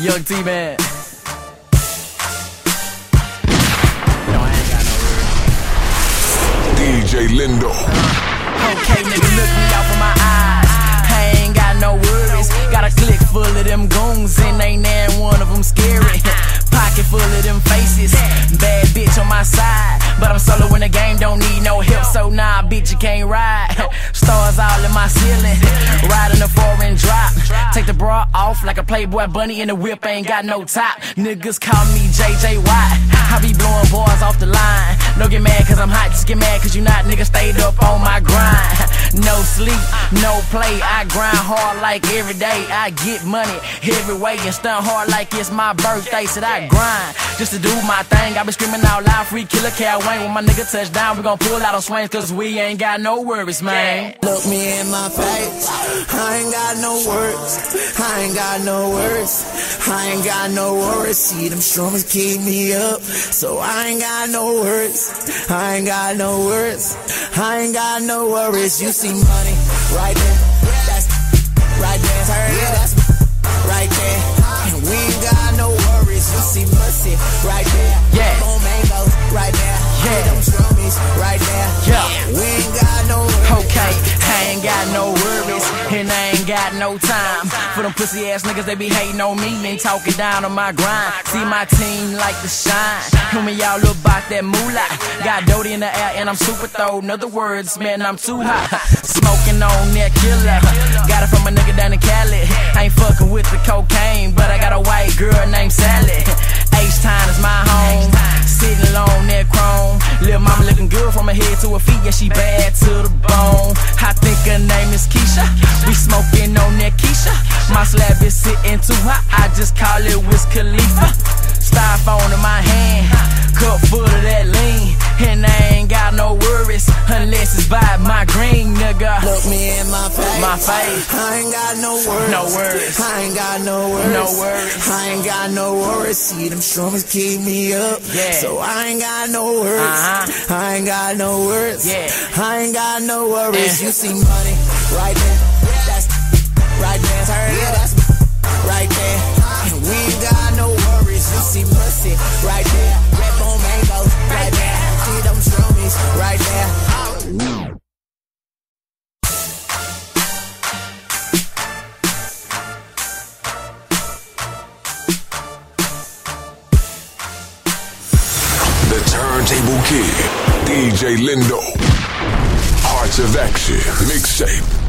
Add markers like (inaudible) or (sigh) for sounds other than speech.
Young T man. No, I ain't got no words. DJ Lindo. Okay, nigga, look me out for my eyes. I ain't got no worries. Got a click full of them goons, and ain't nan one of them scary. (laughs) Pocket full of them faces. Bad bitch on my side. But I'm solo in the game, don't need no help, so nah, bitch, you can't ride. (laughs) Stars all in my ceiling. Riding the foreign drop. Take the bra off like a Playboy bunny in the whip, ain't got no top. Niggas call me JJ Watt. I be blowing bars off the line. No get mad cause I'm hot, just get mad cause you not. Nigga stayed up on my grind. No sleep, no play. I grind hard like every day. I get money every way and stunt hard like it's my birthday. Said I grind just to do my thing. I been screaming out loud, free killer Cal Wayne. When my nigga touch down, we gon' pull out on swings cause we ain't got no worries, man. Look me in my face. I ain't got no words. I ain't got no words. I ain't got no worries. See them strummers keep me up. So I ain't got no words. I ain't got no words. I ain't got no worries. You see money right there. That's right there. Yeah, that's right there. And we ain't got no worries. You see mercy right there. Yeah. On mangoes right there. Yeah. And I ain't got no time for them pussy ass niggas. They be hating on me and talking down on my grind. See my team like to shine. And when y'all look about that moolah, got Doty in the air and I'm super throw. In other words, man, I'm too hot. Smoking on that killer. Got it from a nigga down in Cali. I ain't fucking with the cocaine, but I got a white girl named Sally. H Town is my home. Sitting on that chrome. Little mama looking good from her head to her feet. Yeah, she bad to the bone. I think her name is just call it Wiz Khalifa. Styrofoam in my hand. Cup full of that lean. And I ain't got no worries unless it's by my green, nigga. Look me in my face. My face. I ain't got no worries. No worries. I ain't got no worries. No worries. I ain't got no worries. See them strummers keep me up. Yeah. So I ain't got no worries. Uh-huh. I ain't got no worries. Yeah. I ain't got no worries. Eh. You see money right there. That's right there. Turn Yeah, that's right there. The Turntable Kid. DJ Lindo. Hearts of Action. Mixtape.